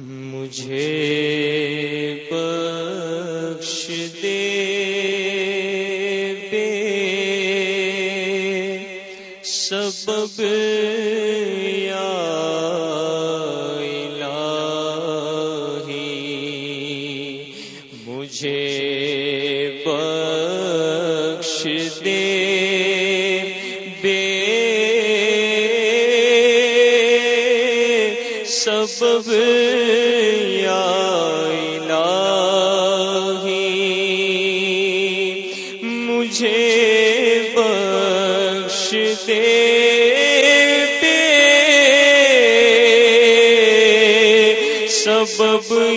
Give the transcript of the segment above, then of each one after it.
مجھے بخش دے بے سبب یا الہی مجھے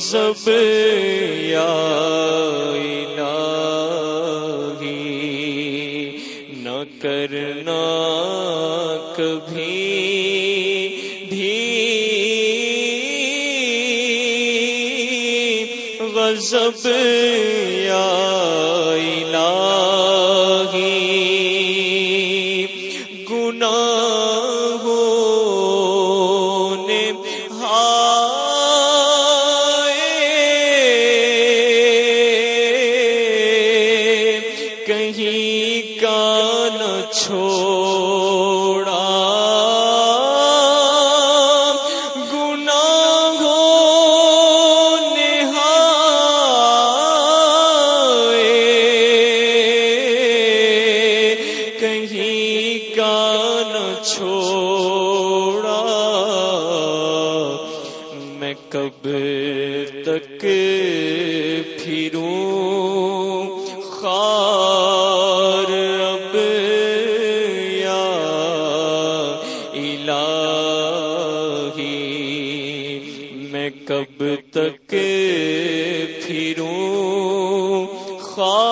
غضب یا الہی نہ کرنا کبھی بھی۔ غضب یا الہی چھوڑا۔ گناہوں نے ہائے کہیں کا نہ چھوڑا۔ میں کب تک پھروں؟ خار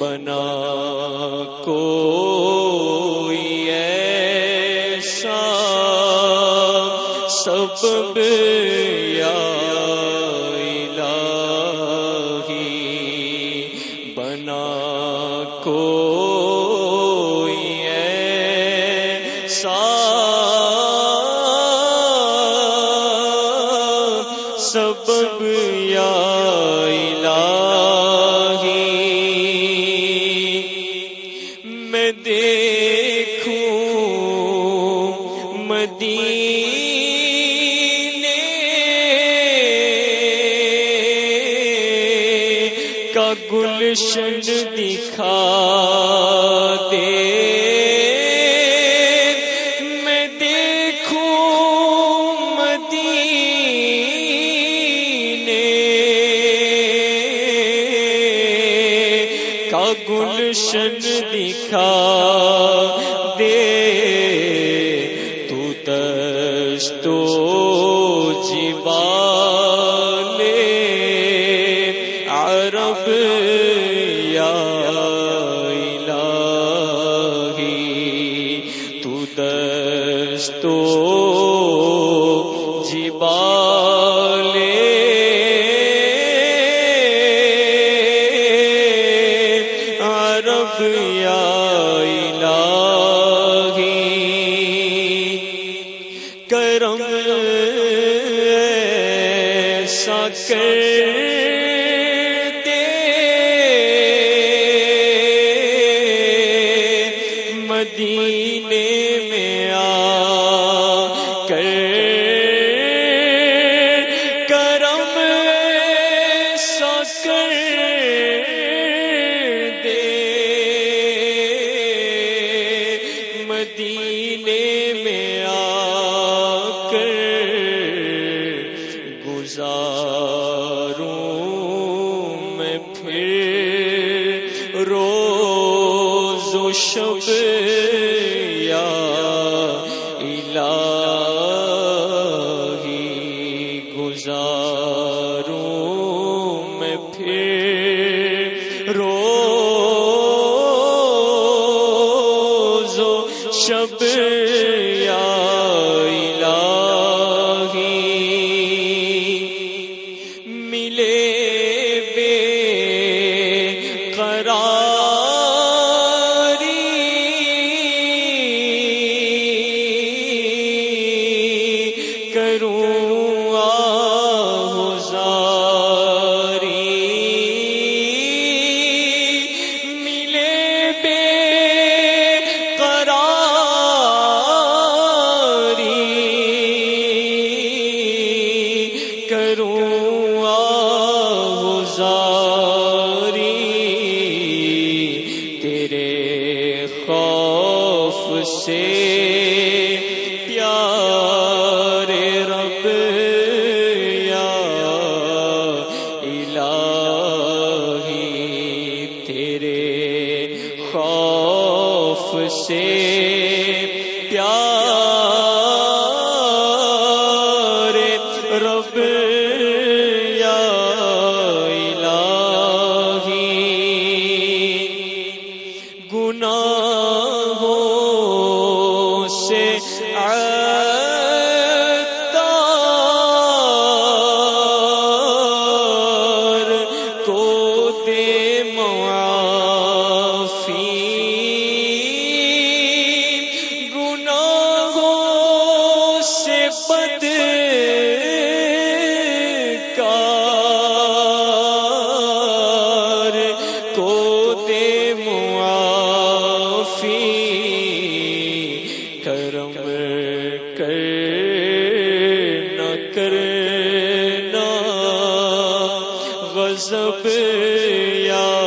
بنا کو ایسا سبب یا الہی بنا کو دے دکھا دے تو تشتو جبال عرب یا الہی تو تشتو سکتے مدینے میں آ کر کرم سکر دے مدینے میں آ کر گزار شب رب شب یا